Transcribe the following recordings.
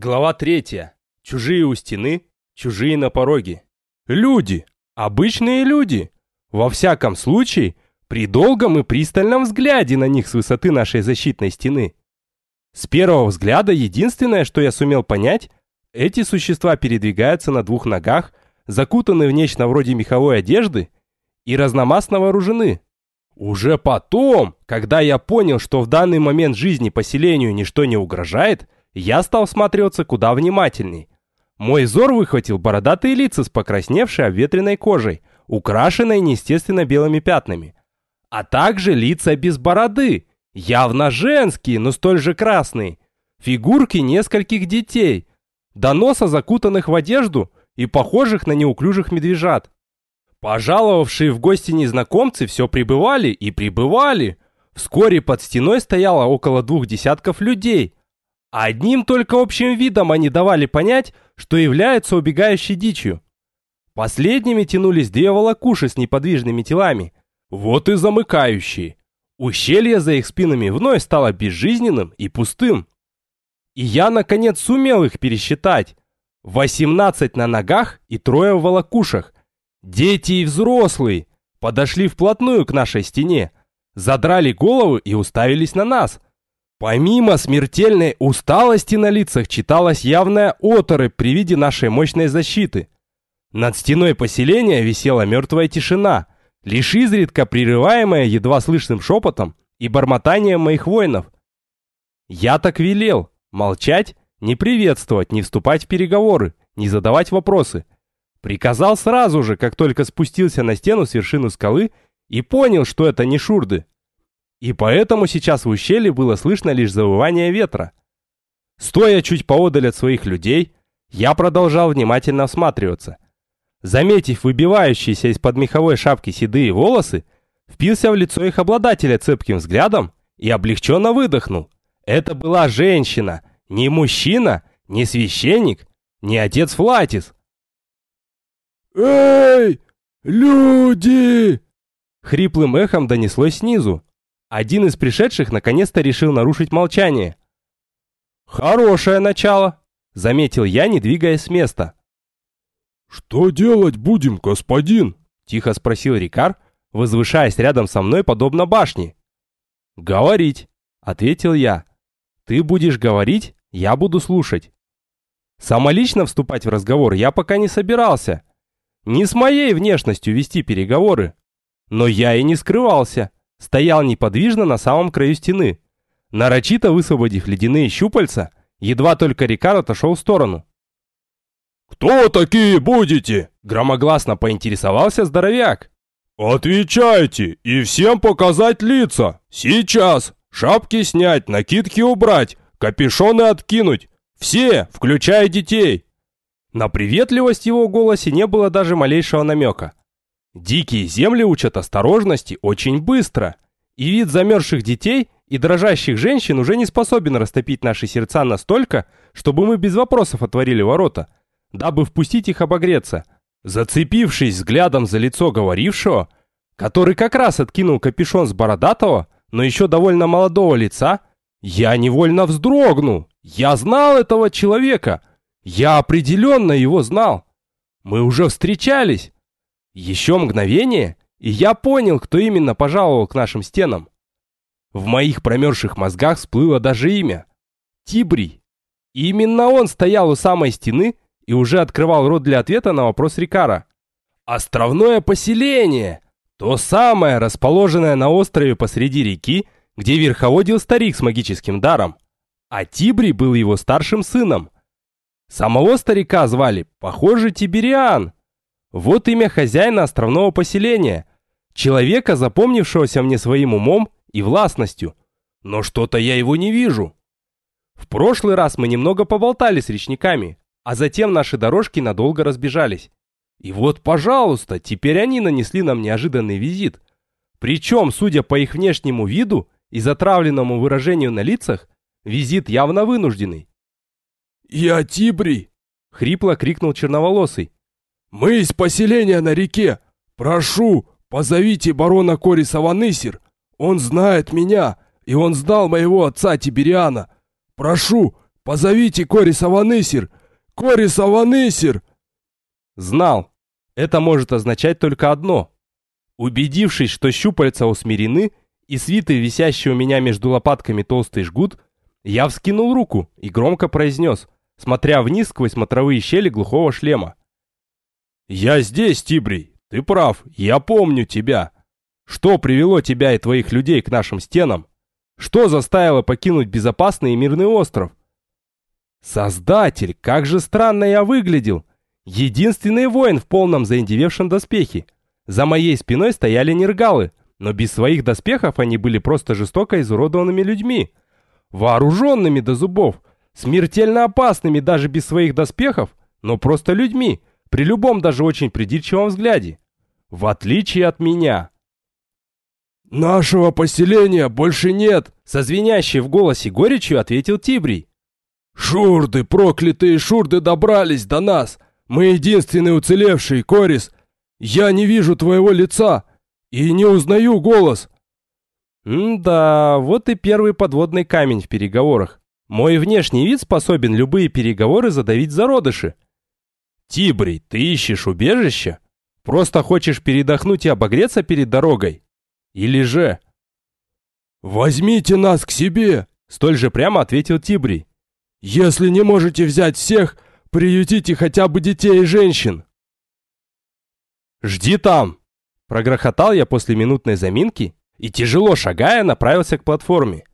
Глава третья. Чужие у стены, чужие на пороге. Люди. Обычные люди. Во всяком случае, при долгом и пристальном взгляде на них с высоты нашей защитной стены. С первого взгляда единственное, что я сумел понять, эти существа передвигаются на двух ногах, закутаны в нечто вроде меховой одежды и разномастно вооружены. Уже потом, когда я понял, что в данный момент жизни поселению ничто не угрожает, я стал смотреться куда внимательней. Мой взор выхватил бородатые лица с покрасневшей обветренной кожей, украшенной неестественно белыми пятнами. А также лица без бороды, явно женские, но столь же красные. Фигурки нескольких детей, до носа закутанных в одежду и похожих на неуклюжих медвежат. Пожаловавшие в гости незнакомцы все прибывали и прибывали. Вскоре под стеной стояло около двух десятков людей, Одним только общим видом они давали понять, что являются убегающей дичью. Последними тянулись две волокуши с неподвижными телами. Вот и замыкающие. Ущелье за их спинами вновь стало безжизненным и пустым. И я, наконец, сумел их пересчитать. 18 на ногах и трое в волокушах. Дети и взрослые подошли вплотную к нашей стене, задрали головы и уставились на нас – Помимо смертельной усталости на лицах читалась явная оторопь при виде нашей мощной защиты. Над стеной поселения висела мертвая тишина, лишь изредка прерываемая едва слышным шепотом и бормотанием моих воинов. Я так велел, молчать, не приветствовать, не вступать в переговоры, не задавать вопросы. Приказал сразу же, как только спустился на стену с вершины скалы и понял, что это не шурды. И поэтому сейчас в ущелье было слышно лишь завывание ветра. Стоя чуть поодаль от своих людей, я продолжал внимательно осматриваться. Заметив выбивающиеся из-под меховой шапки седые волосы, впился в лицо их обладателя цепким взглядом и облегченно выдохнул. Это была женщина, не мужчина, не священник, не отец Флатис. «Эй, люди!» Хриплым эхом донеслось снизу, один из пришедших наконец-то решил нарушить молчание. «Хорошее начало», — заметил я, не двигаясь с места. «Что делать будем, господин?» — тихо спросил Рикар, возвышаясь рядом со мной подобно башне. «Говорить», — ответил я. «Ты будешь говорить, я буду слушать». Самолично вступать в разговор я пока не собирался. Не с моей внешностью вести переговоры. Но я и не скрывался стоял неподвижно на самом краю стены, нарочито высвободив ледяные щупальца, едва только Рикар отошел в сторону. «Кто такие будете?» – громогласно поинтересовался здоровяк. «Отвечайте и всем показать лица! Сейчас! Шапки снять, накидки убрать, капюшоны откинуть! Все, включая детей!» На приветливость в его голосе не было даже малейшего намека. Дикие земли учат осторожности очень быстро, и вид замерзших детей и дрожащих женщин уже не способен растопить наши сердца настолько, чтобы мы без вопросов отворили ворота, дабы впустить их обогреться. Зацепившись взглядом за лицо говорившего, который как раз откинул капюшон с бородатого, но еще довольно молодого лица, я невольно вздрогнул. Я знал этого человека. Я определенно его знал. Мы уже встречались. Еще мгновение, и я понял, кто именно пожаловал к нашим стенам. В моих промерзших мозгах всплыло даже имя. Тибрий. И именно он стоял у самой стены и уже открывал рот для ответа на вопрос Рикара. Островное поселение! То самое, расположенное на острове посреди реки, где верховодил старик с магическим даром. А Тибрий был его старшим сыном. Самого старика звали, похоже, Тибериан. Вот имя хозяина островного поселения. Человека, запомнившегося мне своим умом и властностью. Но что-то я его не вижу. В прошлый раз мы немного поболтали с речниками, а затем наши дорожки надолго разбежались. И вот, пожалуйста, теперь они нанесли нам неожиданный визит. Причем, судя по их внешнему виду и затравленному выражению на лицах, визит явно вынужденный. «Я Тибри!» — хрипло крикнул черноволосый. «Мы из поселения на реке. Прошу, позовите барона Кориса Ванысер. Он знает меня, и он знал моего отца Тибериана. Прошу, Позовите Кориса Ванысир! Кориса Ванысир!» Знал. Это может означать только одно. Убедившись, что щупальца усмирены и свиты, висящий у меня между лопатками толстый жгут, я вскинул руку и громко произнес, смотря вниз сквозь смотровые щели глухого шлема. «Я здесь, Тибрий. Ты прав. Я помню тебя. Что привело тебя и твоих людей к нашим стенам? Что заставило покинуть безопасный и мирный остров? Создатель, как же странно я выглядел. Единственный воин в полном заиндевевшем доспехе. За моей спиной стояли нергалы, но без своих доспехов они были просто жестоко изуродованными людьми. Вооруженными до зубов, смертельно опасными даже без своих доспехов, но просто людьми, при любом даже очень придирчивом взгляде. В отличие от меня. «Нашего поселения больше нет!» Со звенящей в голосе горечью ответил Тибрий. «Шурды, проклятые шурды добрались до нас! Мы единственные уцелевшие, Корис! Я не вижу твоего лица и не узнаю голос!» М-да, вот и первый подводный камень в переговорах. Мой внешний вид способен любые переговоры задавить зародыши. Тибрий, ты ищешь убежище? Просто хочешь передохнуть и обогреться перед дорогой? Или же... «Возьмите нас к себе!» Столь же прямо ответил Тибрий. «Если не можете взять всех, приютите хотя бы детей и женщин!» «Жди там!» Прогрохотал я после минутной заминки и, тяжело шагая, направился к платформе.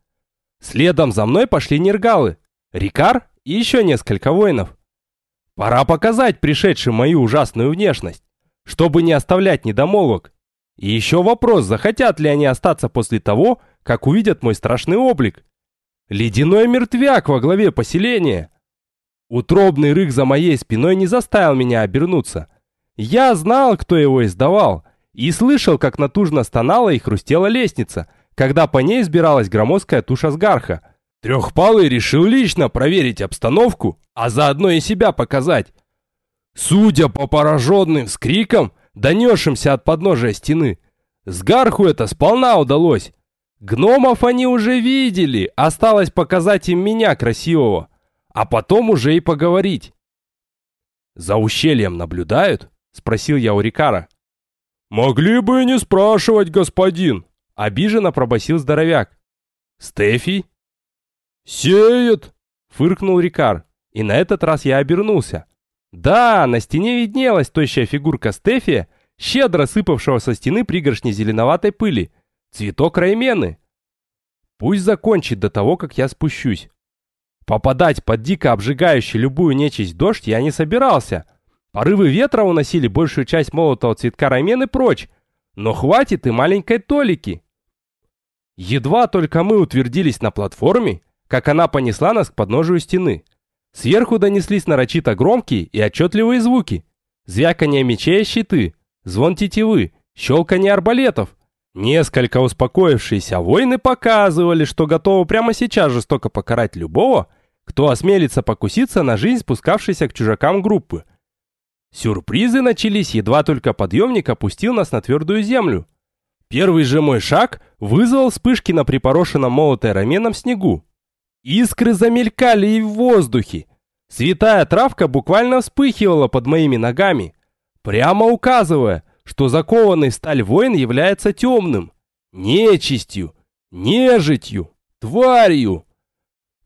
Следом за мной пошли нергалы, Рикар и еще несколько воинов. Пора показать пришедшим мою ужасную внешность, чтобы не оставлять недомолвок. И еще вопрос, захотят ли они остаться после того, как увидят мой страшный облик. Ледяной мертвяк во главе поселения. Утробный рык за моей спиной не заставил меня обернуться. Я знал, кто его издавал, и слышал, как натужно стонала и хрустела лестница, когда по ней сбиралась громоздкая туша сгарха. Трехпалый решил лично проверить обстановку, а заодно и себя показать. Судя по пораженным скрикам, донесшимся от подножия стены. Сгарху это сполна удалось. Гномов они уже видели, осталось показать им меня красивого, а потом уже и поговорить. «За ущельем наблюдают?» — спросил я у Рикара. «Могли бы и не спрашивать, господин!» — обиженно пробасил здоровяк. «Стефи?» «Сеет!» — фыркнул Рикар, и на этот раз я обернулся. Да, на стене виднелась тощая фигурка Стефия, щедро сыпавшего со стены пригоршни зеленоватой пыли. Цветок раймены. Пусть закончит до того, как я спущусь. Попадать под дико обжигающий любую нечисть дождь я не собирался. Порывы ветра уносили большую часть молотого цветка раймены прочь. Но хватит и маленькой толики. Едва только мы утвердились на платформе, как она понесла нас к подножию стены. Сверху донеслись нарочито громкие и отчетливые звуки. Звяканье мечей и щиты, звон тетивы, щелканье арбалетов. Несколько успокоившиеся воины показывали, что готовы прямо сейчас жестоко покарать любого, кто осмелится покуситься на жизнь спускавшейся к чужакам группы. Сюрпризы начались, едва только подъемник опустил нас на твердую землю. Первый же мой шаг вызвал вспышки на припорошенном молотой раменом снегу. Искры замелькали и в воздухе. Святая травка буквально вспыхивала под моими ногами, прямо указывая, что закованный в сталь воин является темным, нечистью, нежитью, тварью.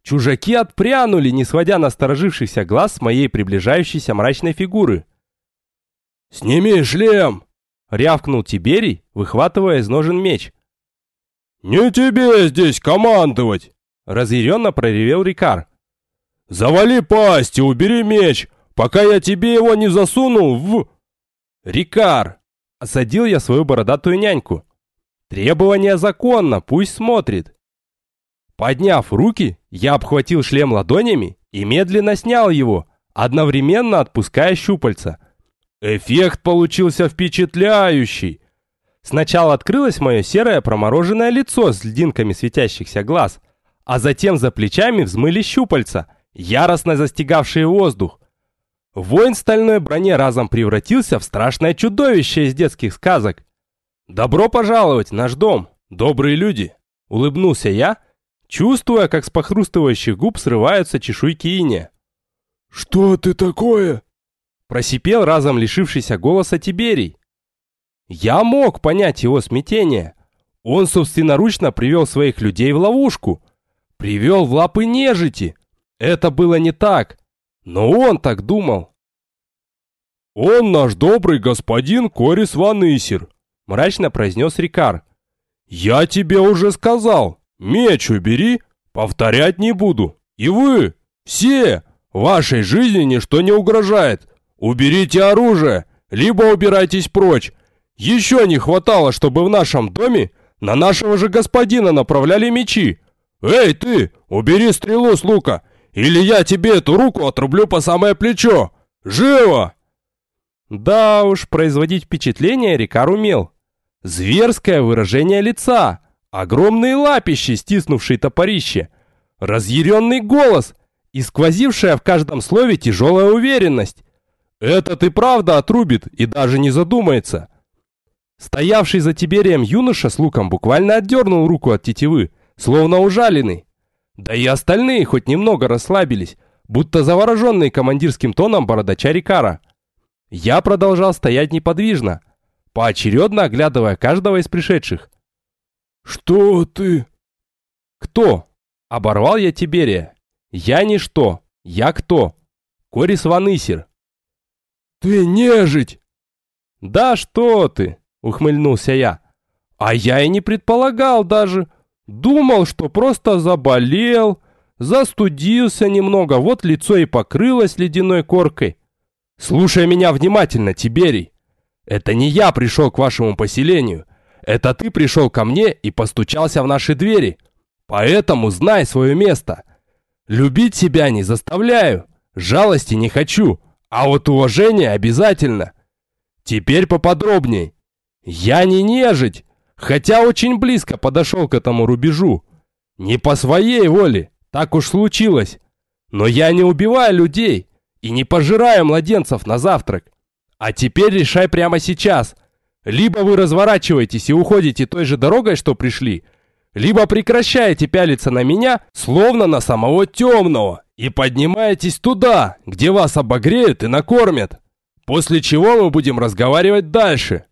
Чужаки отпрянули, не сводя насторожившихся глаз с моей приближающейся мрачной фигуры. «Сними шлем!» — рявкнул Тиберий, выхватывая из ножен меч. «Не тебе здесь командовать!» Разъяренно проревел Рикар. «Завали пасть и убери меч, пока я тебе его не засунул в...» «Рикар!» Осадил я свою бородатую няньку. «Требование законно, пусть смотрит». Подняв руки, я обхватил шлем ладонями и медленно снял его, одновременно отпуская щупальца. Эффект получился впечатляющий. Сначала открылось мое серое промороженное лицо с льдинками светящихся глаз, а затем за плечами взмыли щупальца, яростно застигавшие воздух. Воин в стальной броне разом превратился в страшное чудовище из детских сказок. «Добро пожаловать наш дом, добрые люди!» Улыбнулся я, чувствуя, как с похрустывающих губ срываются чешуйки иния. «Что ты такое?» Просипел разом лишившийся голоса Тиберий. Я мог понять его смятение. Он собственноручно привел своих людей в ловушку. Привел в лапы нежити. Это было не так. Но он так думал. «Он наш добрый господин Корис Ванысер», — мрачно произнес Рикар. «Я тебе уже сказал, меч убери, повторять не буду. И вы, все, вашей жизни ничто не угрожает. Уберите оружие, либо убирайтесь прочь. Еще не хватало, чтобы в нашем доме на нашего же господина направляли мечи. Эй, ты, убери стрелу с лука, или я тебе эту руку отрублю по самое плечо. Живо!» Да уж, производить впечатление Рикар умел. Зверское выражение лица, огромные лапищи, стиснувшие топорище, разъяренный голос и сквозившая в каждом слове тяжелая уверенность. Этот и правда отрубит и даже не задумается. Стоявший за Тиберием юноша с луком буквально отдернул руку от тетивы, словно ужаленный. Да и остальные хоть немного расслабились, будто завороженные командирским тоном бородача Рикара. Я продолжал стоять неподвижно, поочередно оглядывая каждого из пришедших. «Что ты?» «Кто?» Оборвал я Тиберия. «Я ничто. Я кто?» Корис Ванысер. «Ты нежить!» «Да что ты!» Ухмыльнулся я. А я и не предполагал даже. Думал, что просто заболел, застудился немного, вот лицо и покрылось ледяной коркой. Слушай меня внимательно, Тиберий. Это не я пришел к вашему поселению. Это ты пришел ко мне и постучался в наши двери. Поэтому знай свое место. Любить себя не заставляю, жалости не хочу, а вот уважение обязательно. Теперь поподробней. Я не нежить, хотя очень близко подошел к этому рубежу. Не по своей воле, так уж случилось. Но я не убиваю людей и не пожираю младенцев на завтрак. А теперь решай прямо сейчас. Либо вы разворачиваетесь и уходите той же дорогой, что пришли, либо прекращаете пялиться на меня, словно на самого темного, и поднимаетесь туда, где вас обогреют и накормят. После чего мы будем разговаривать дальше.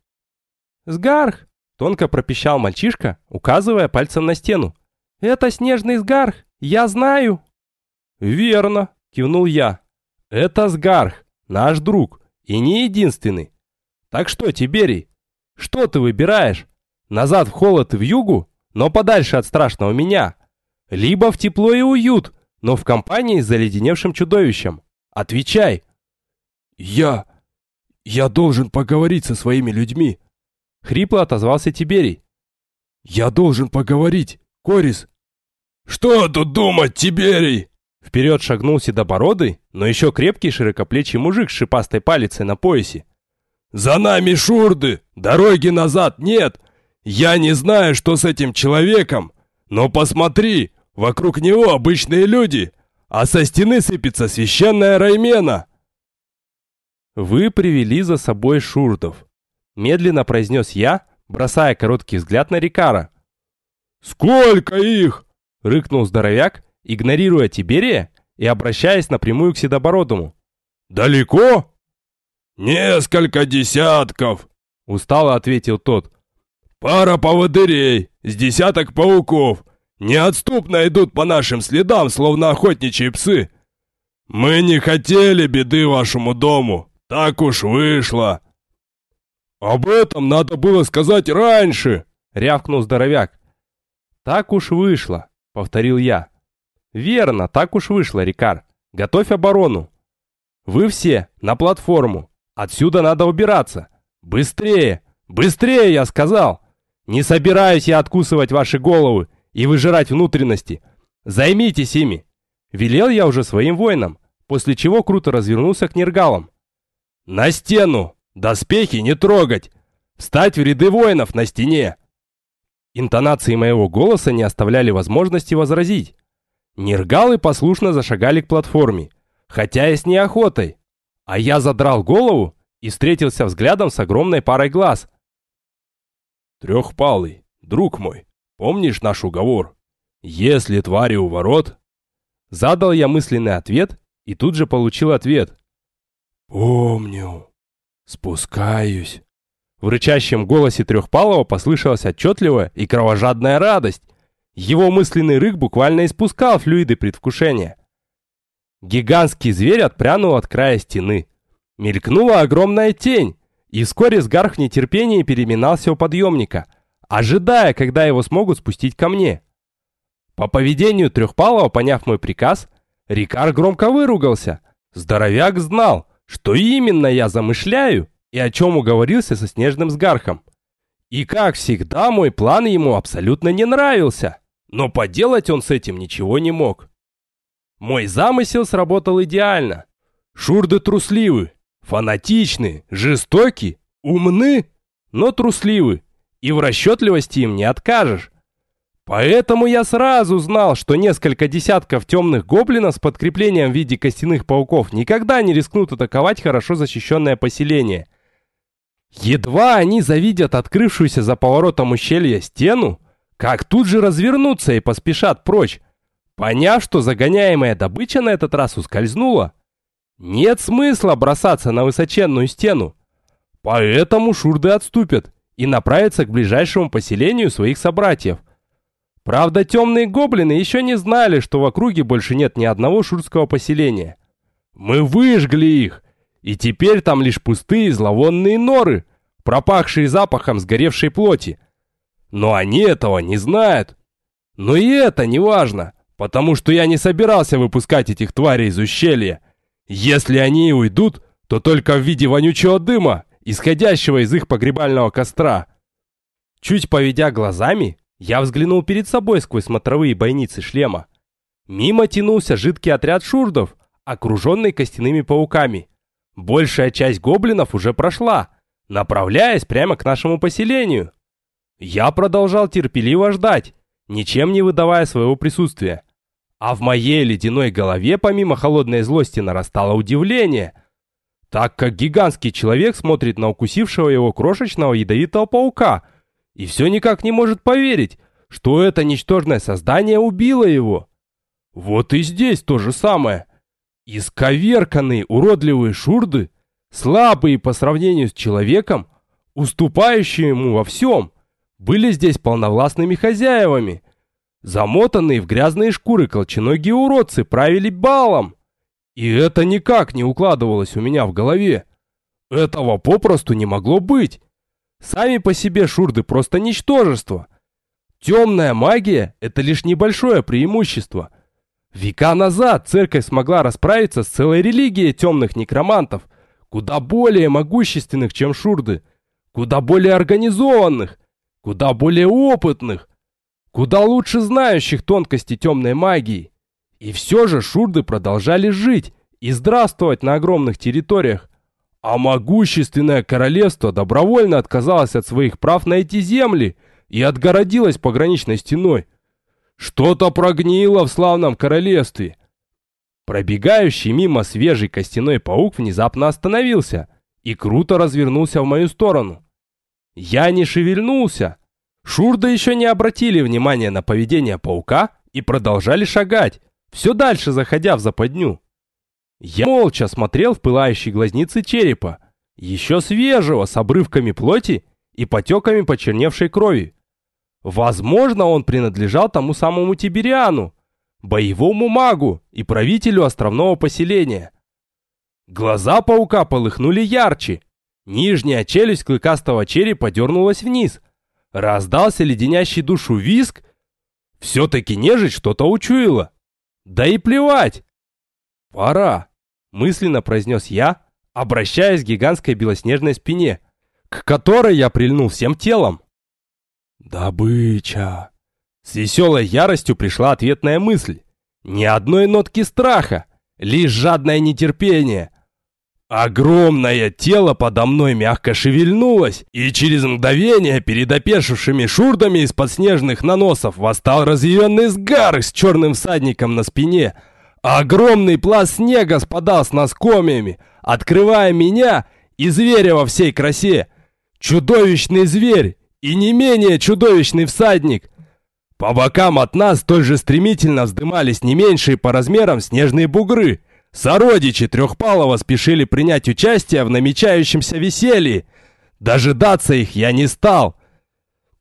«Сгарх!» — тонко пропищал мальчишка, указывая пальцем на стену. «Это снежный сгарх, я знаю!» «Верно!» — кивнул я. «Это сгарх, наш друг, и не единственный. Так что, Тиберий, что ты выбираешь? Назад в холод и в югу, но подальше от страшного меня? Либо в тепло и уют, но в компании с заледеневшим чудовищем? Отвечай!» «Я... я должен поговорить со своими людьми!» Хрипло отозвался Тиберий. «Я должен поговорить, Корис!» «Что тут думать, Тиберий?» Вперед шагнул седобородый, но еще крепкий широкоплечий мужик с шипастой палицей на поясе. «За нами шурды! Дороги назад нет! Я не знаю, что с этим человеком, но посмотри, вокруг него обычные люди, а со стены сыпется священная Раймена!» «Вы привели за собой шурдов. Медленно произнес я, бросая короткий взгляд на Рикара. «Сколько их?» — рыкнул здоровяк, игнорируя Тиберия и обращаясь напрямую к Седобородому. «Далеко?» «Несколько десятков», — устало ответил тот. «Пара поводырей, с десяток пауков, неотступно идут по нашим следам, словно охотничьи псы. Мы не хотели беды вашему дому, так уж вышло. «Об этом надо было сказать раньше!» — рявкнул здоровяк. «Так уж вышло», — повторил я. «Верно, так уж вышло, Рикар. Готовь оборону. Вы все на платформу. Отсюда надо убираться. Быстрее! Быстрее, я сказал! Не собираюсь я откусывать ваши головы и выжирать внутренности. Займитесь ими!» Велел я уже своим воинам, после чего круто развернулся к нергалам. «На стену!» Доспехи не трогать! Встать в ряды воинов на стене!» Интонации моего голоса не оставляли возможности возразить. Нергалы послушно зашагали к платформе, хотя и с неохотой. А я задрал голову и встретился взглядом с огромной парой глаз. «Трехпалый, друг мой, помнишь наш уговор? Если твари у ворот... Задал я мысленный ответ и тут же получил ответ. «Помню. Спускаюсь». В рычащем голосе Трехпалова послышалась отчетливая и кровожадная радость. Его мысленный рык буквально испускал флюиды предвкушения. Гигантский зверь отпрянул от края стены. Мелькнула огромная тень, и вскоре Сгарх в нетерпении переминался у подъемника, ожидая, когда его смогут спустить ко мне. По поведению Трехпалова, поняв мой приказ, Рикар громко выругался. Здоровяк знал, что именно я замышляю и о чем уговорился со Снежным Сгархом. И как всегда, мой план ему абсолютно не нравился, но поделать он с этим ничего не мог. Мой замысел сработал идеально. Шурды трусливы, фанатичны, жестоки, умны, но трусливы, и в расчетливости им не откажешь. Поэтому я сразу знал, что несколько десятков темных гоблинов с подкреплением в виде костяных пауков никогда не рискнут атаковать хорошо защищенное поселение. Едва они завидят открывшуюся за поворотом ущелья стену, как тут же развернутся и поспешат прочь, поняв, что загоняемая добыча на этот раз ускользнула. Нет смысла бросаться на высоченную стену. Поэтому шурды отступят и направятся к ближайшему поселению своих собратьев. Правда, темные гоблины еще не знали, что в округе больше нет ни одного шурского поселения. Мы выжгли их, и теперь там лишь пустые зловонные норы, пропахшие запахом сгоревшей плоти. Но они этого не знают. Но и это не важно, потому что я не собирался выпускать этих тварей из ущелья. Если они и уйдут, то только в виде вонючего дыма, исходящего из их погребального костра. Чуть поведя глазами, я взглянул перед собой сквозь смотровые бойницы шлема. Мимо тянулся жидкий отряд шурдов, окруженный костяными пауками. Большая часть гоблинов уже прошла, направляясь прямо к нашему поселению. Я продолжал терпеливо ждать, ничем не выдавая своего присутствия. А в моей ледяной голове помимо холодной злости нарастало удивление, так как гигантский человек смотрит на укусившего его крошечного ядовитого паука – и все никак не может поверить, что это ничтожное создание убило его. Вот и здесь то же самое. Исковерканные уродливые шурды, слабые по сравнению с человеком, уступающие ему во всем, были здесь полновластными хозяевами. Замотанные в грязные шкуры колченогие уродцы правили балом. И это никак не укладывалось у меня в голове. Этого попросту не могло быть. Сами по себе шурды просто ничтожество. Темная магия – это лишь небольшое преимущество. Века назад церковь смогла расправиться с целой религией темных некромантов, куда более могущественных, чем шурды, куда более организованных, куда более опытных, куда лучше знающих тонкости темной магии. И все же шурды продолжали жить и здравствовать на огромных территориях, а могущественное королевство добровольно отказалось от своих прав на эти земли и отгородилось пограничной стеной. Что-то прогнило в славном королевстве. Пробегающий мимо свежий костяной паук внезапно остановился и круто развернулся в мою сторону. Я не шевельнулся. Шурды еще не обратили внимания на поведение паука и продолжали шагать, все дальше заходя в западню. Я молча смотрел в пылающие глазницы черепа, еще свежего, с обрывками плоти и потеками почерневшей крови. Возможно, он принадлежал тому самому Тибериану, боевому магу и правителю островного поселения. Глаза паука полыхнули ярче. Нижняя челюсть клыкастого черепа дернулась вниз. Раздался леденящий душу виск. Все-таки нежить что-то учуяла. Да и плевать. «Пора!» – мысленно произнес я, обращаясь к гигантской белоснежной спине, к которой я прильнул всем телом. «Добыча!» С веселой яростью пришла ответная мысль. Ни одной нотки страха, лишь жадное нетерпение. Огромное тело подо мной мягко шевельнулось, и через мгновение перед опешившими шурдами из-под снежных наносов восстал разъяренный сгар с черным всадником на спине – Огромный пласт снега спадал с наскомиями, открывая меня и зверя во всей красе. Чудовищный зверь и не менее чудовищный всадник. По бокам от нас столь же стремительно вздымались не меньшие по размерам снежные бугры. Сородичи Трехпалова спешили принять участие в намечающемся веселье. Дожидаться их я не стал.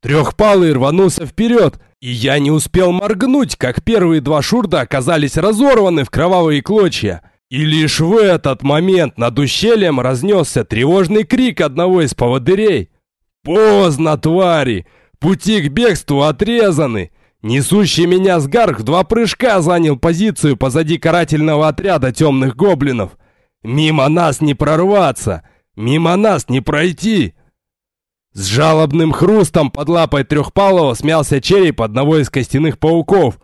Трехпалый рванулся вперед, и я не успел моргнуть, как первые два шурда оказались разорваны в кровавые клочья. И лишь в этот момент над ущельем разнесся тревожный крик одного из поводырей. «Поздно, твари! Пути к бегству отрезаны!» Несущий меня сгарх в два прыжка занял позицию позади карательного отряда темных гоблинов. Мимо нас не прорваться, мимо нас не пройти. С жалобным хрустом под лапой трехпалого смялся череп одного из костяных пауков.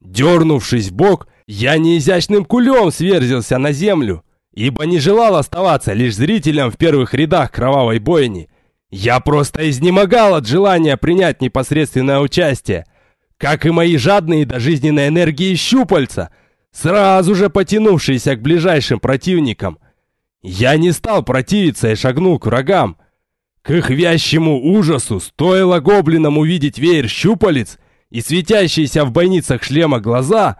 Дернувшись в бок, я неизящным кулем сверзился на землю, ибо не желал оставаться лишь зрителем в первых рядах кровавой бойни. Я просто изнемогал от желания принять непосредственное участие, как и мои жадные до жизненной энергии щупальца, сразу же потянувшиеся к ближайшим противникам. Я не стал противиться и шагнул к врагам. К их вящему ужасу стоило гоблинам увидеть веер щупалец и светящиеся в бойницах шлема глаза.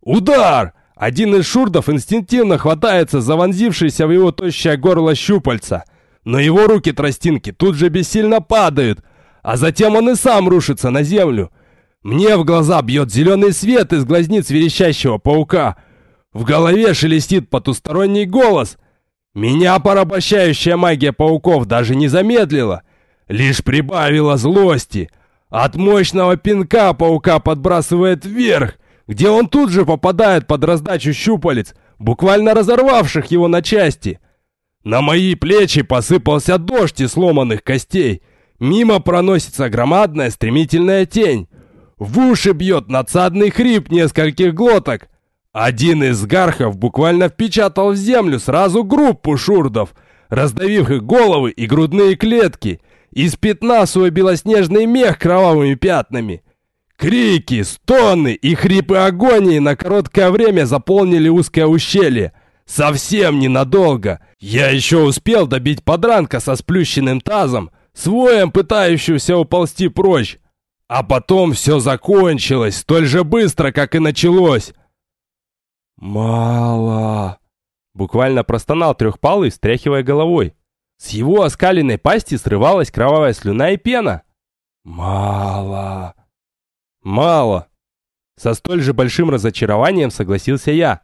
Удар! Один из шурдов инстинктивно хватается за вонзившееся в его тощее горло щупальца, но его руки-тростинки тут же бессильно падают, а затем он и сам рушится на землю — мне в глаза бьет зеленый свет из глазниц верещащего паука. В голове шелестит потусторонний голос. Меня порабощающая магия пауков даже не замедлила, лишь прибавила злости. От мощного пинка паука подбрасывает вверх, где он тут же попадает под раздачу щупалец, буквально разорвавших его на части. На мои плечи посыпался дождь из сломанных костей. Мимо проносится громадная стремительная тень. В уши бьет надсадный хрип нескольких глоток. Один из гархов буквально впечатал в землю сразу группу шурдов, раздавив их головы и грудные клетки. Из пятна свой белоснежный мех кровавыми пятнами. Крики, стоны и хрипы агонии на короткое время заполнили узкое ущелье. Совсем ненадолго. Я еще успел добить подранка со сплющенным тазом, своем пытающегося уползти прочь. А потом все закончилось столь же быстро, как и началось. «Мало!» Буквально простонал трехпалый, встряхивая головой. С его оскаленной пасти срывалась кровавая слюна и пена. «Мало!» «Мало!» Со столь же большим разочарованием согласился я.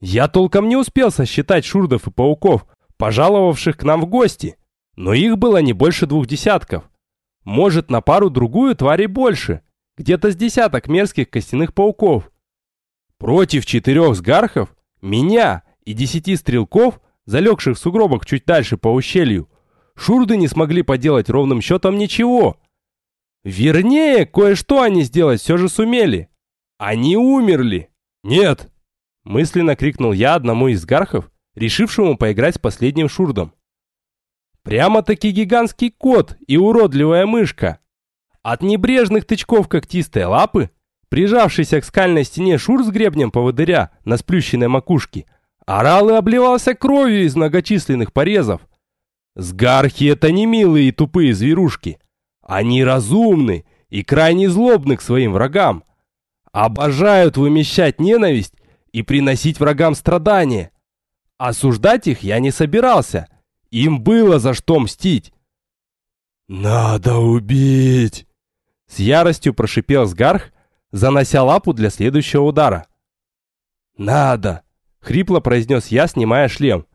Я толком не успел сосчитать шурдов и пауков, пожаловавших к нам в гости, но их было не больше двух десятков. Может, на пару-другую тварей больше. Где-то с десяток мерзких костяных пауков. Против четырех сгархов, меня и десяти стрелков, залегших в сугробах чуть дальше по ущелью, шурды не смогли поделать ровным счетом ничего. Вернее, кое-что они сделать все же сумели. Они умерли. Нет! Мысленно крикнул я одному из гархов, решившему поиграть с последним шурдом. Прямо-таки гигантский кот и уродливая мышка. От небрежных тычков когтистой лапы, прижавшийся к скальной стене шур с гребнем поводыря на сплющенной макушке, орал и обливался кровью из многочисленных порезов. Сгархи это не милые и тупые зверушки. Они разумны и крайне злобны к своим врагам. Обожают вымещать ненависть и приносить врагам страдания. Осуждать их я не собирался – им было за что мстить. «Надо убить!» С яростью прошипел Сгарх, занося лапу для следующего удара. «Надо!» — хрипло произнес я, снимая шлем.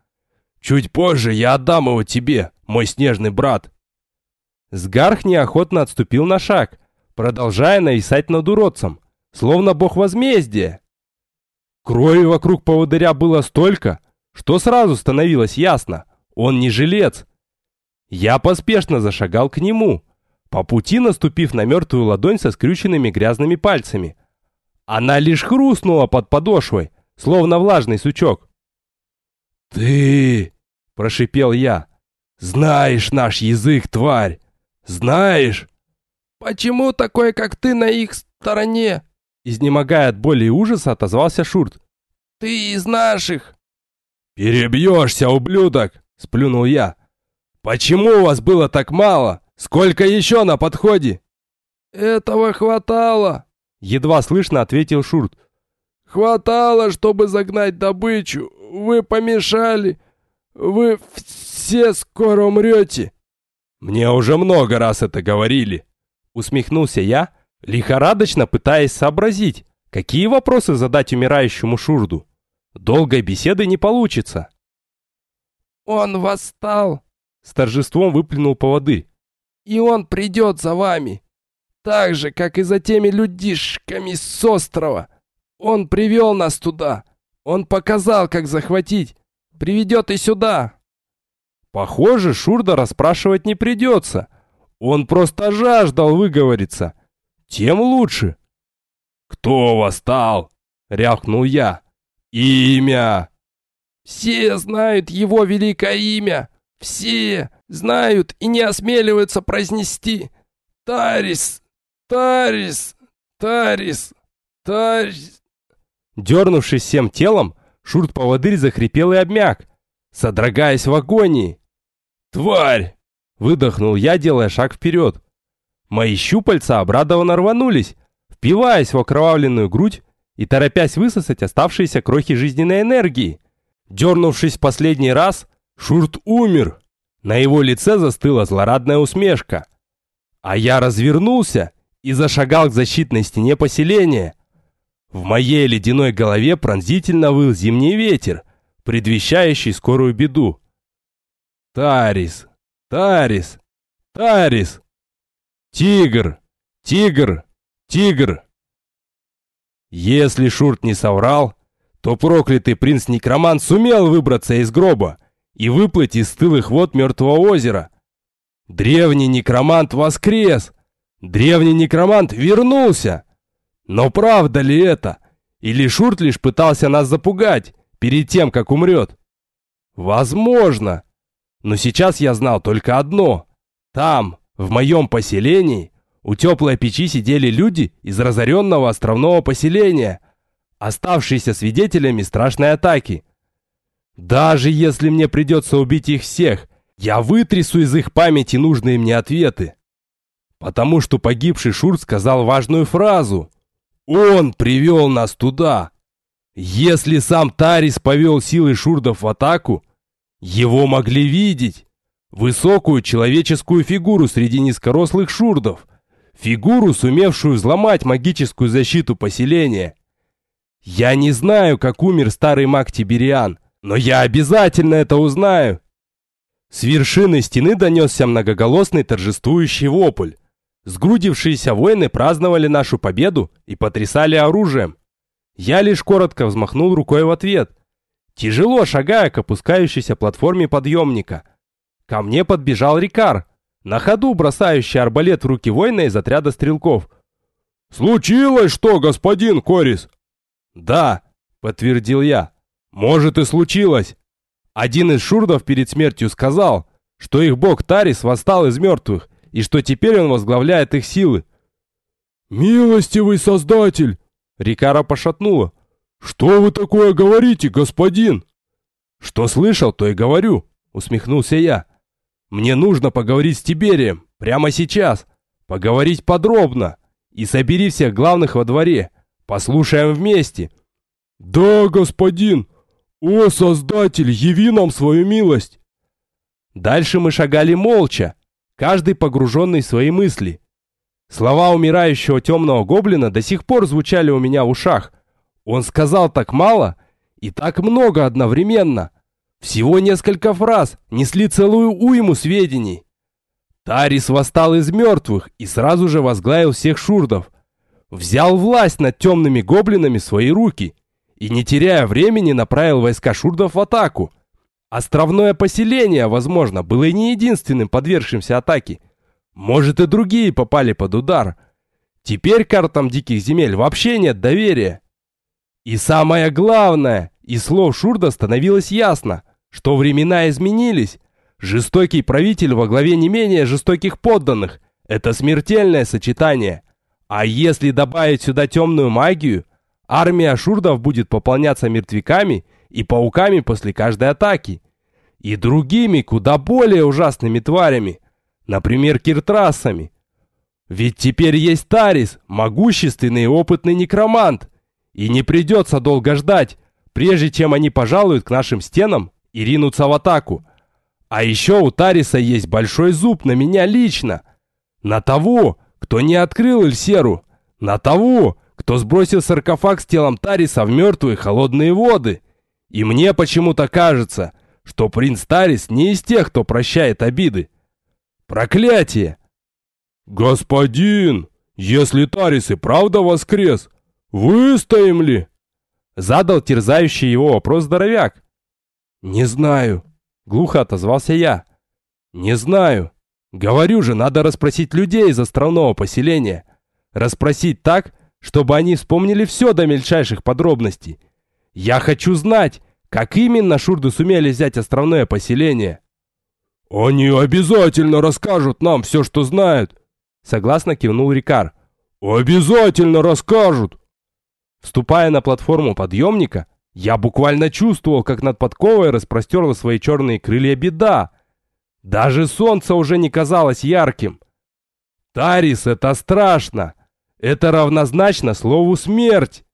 «Чуть позже я отдам его тебе, мой снежный брат!» Сгарх неохотно отступил на шаг, продолжая нависать над уродцем, словно бог возмездия. Крови вокруг поводыря было столько, что сразу становилось ясно. Он не жилец. Я поспешно зашагал к нему, по пути наступив на мертвую ладонь со скрюченными грязными пальцами. Она лишь хрустнула под подошвой, словно влажный сучок. «Ты!» – прошипел я. «Знаешь наш язык, тварь! Знаешь!» «Почему такой, как ты, на их стороне?» Изнемогая от боли и ужаса, отозвался Шурт. «Ты из наших!» «Перебьешься, ублюдок!» Сплюнул я. «Почему у вас было так мало? Сколько еще на подходе?» этого хватало!» Едва слышно ответил Шурт. «Хватало, чтобы загнать добычу. Вы помешали. Вы все скоро умрете!» «Мне уже много раз это говорили!» Усмехнулся я, лихорадочно пытаясь сообразить, какие вопросы задать умирающему Шурду. Долгой беседы не получится. «Он восстал!» С торжеством выплюнул поводырь. «И он придет за вами! Так же, как и за теми людишками с острова! Он привел нас туда! Он показал, как захватить! Приведет и сюда!» Похоже, Шурда расспрашивать не придется. Он просто жаждал выговориться. Тем лучше. «Кто восстал?» — рявкнул я. «Имя!» «Все знают его великое имя! Все знают и не осмеливаются произнести! Тарис! Тарис! Тарис! Тарис!» Дернувшись всем телом, Шурт-поводырь захрипел и обмяк, содрогаясь в агонии. «Тварь!» — выдохнул я, делая шаг вперед. Мои щупальца обрадованно рванулись, впиваясь в окровавленную грудь и торопясь высосать оставшиеся крохи жизненной энергии. Дернувшись в последний раз, Шурт умер. На его лице застыла злорадная усмешка. А я развернулся и зашагал к защитной стене поселения. В моей ледяной голове пронзительно выл зимний ветер, предвещающий скорую беду. Тарис, Тарис, Тарис! Тигр, тигр, тигр! Если Шурт не соврал, то проклятый принц-некромант сумел выбраться из гроба и выплыть из стылых вод мертвого озера. Древний некромант воскрес! Древний некромант вернулся! Но правда ли это? Или Шурт лишь пытался нас запугать перед тем, как умрет? Возможно. Но сейчас я знал только одно. Там, в моем поселении, у теплой печи сидели люди из разоренного островного поселения, оставшиеся свидетелями страшной атаки. Даже если мне придется убить их всех, я вытрясу из их памяти нужные мне ответы. Потому что погибший Шурт сказал важную фразу. Он привел нас туда. Если сам Тарис повел силы шурдов в атаку, его могли видеть. Высокую человеческую фигуру среди низкорослых шурдов. Фигуру, сумевшую взломать магическую защиту поселения. Я не знаю, как умер старый маг Тибериан, но я обязательно это узнаю. С вершины стены донесся многоголосный торжествующий вопль. Сгрудившиеся воины праздновали нашу победу и потрясали оружием. Я лишь коротко взмахнул рукой в ответ, тяжело шагая к опускающейся платформе подъемника. Ко мне подбежал Рикар, на ходу бросающий арбалет в руки воина из отряда стрелков. «Случилось что, господин Корис?» «Да», — подтвердил я. «Может и случилось. Один из шурдов перед смертью сказал, что их бог Тарис восстал из мертвых и что теперь он возглавляет их силы. «Милостивый Создатель!» Рикара пошатнула. «Что вы такое говорите, господин?» «Что слышал, то и говорю», усмехнулся я. «Мне нужно поговорить с Тиберием, прямо сейчас. Поговорить подробно. И собери всех главных во дворе. Послушаем вместе». «Да, господин! О, Создатель, яви нам свою милость!» Дальше мы шагали молча, каждый погруженный в свои мысли. Слова умирающего темного гоблина до сих пор звучали у меня в ушах. Он сказал так мало и так много одновременно. Всего несколько фраз несли целую уйму сведений. Тарис восстал из мертвых и сразу же возглавил всех шурдов. Взял власть над темными гоблинами свои руки и, не теряя времени, направил войска шурдов в атаку. Островное поселение, возможно, было не единственным подвергшимся атаке. Может и другие попали под удар. Теперь картам диких земель вообще нет доверия. И самое главное, из слов Шурда становилось ясно, что времена изменились. Жестокий правитель во главе не менее жестоких подданных – это смертельное сочетание. А если добавить сюда темную магию, армия шурдов будет пополняться мертвяками и пауками после каждой атаки и другими, куда более ужасными тварями, например, киртрасами. Ведь теперь есть Тарис, могущественный и опытный некромант. И не придется долго ждать, прежде чем они пожалуют к нашим стенам и ринутся в атаку. А еще у Тариса есть большой зуб на меня лично. На того, кто не открыл Эльсеру. На того, кто сбросил саркофаг с телом Тариса в мертвые холодные воды. И мне почему-то кажется, что принц Тарис не из тех, кто прощает обиды. Проклятие! «Господин, если Тарис и правда воскрес, выстоим ли?» Задал терзающий его вопрос здоровяк. «Не знаю», — глухо отозвался я. «Не знаю. Говорю же, надо расспросить людей из островного поселения. Расспросить так, чтобы они вспомнили все до мельчайших подробностей. Я хочу знать, как именно шурды сумели взять островное поселение». «Они обязательно расскажут нам все, что знают», — согласно кивнул Рикар. «Обязательно расскажут!» Вступая на платформу подъемника, я буквально чувствовал, как над подковой распростерла свои черные крылья беда. Даже солнце уже не казалось ярким. Тарис, это страшно. Это равнозначно слову смерть.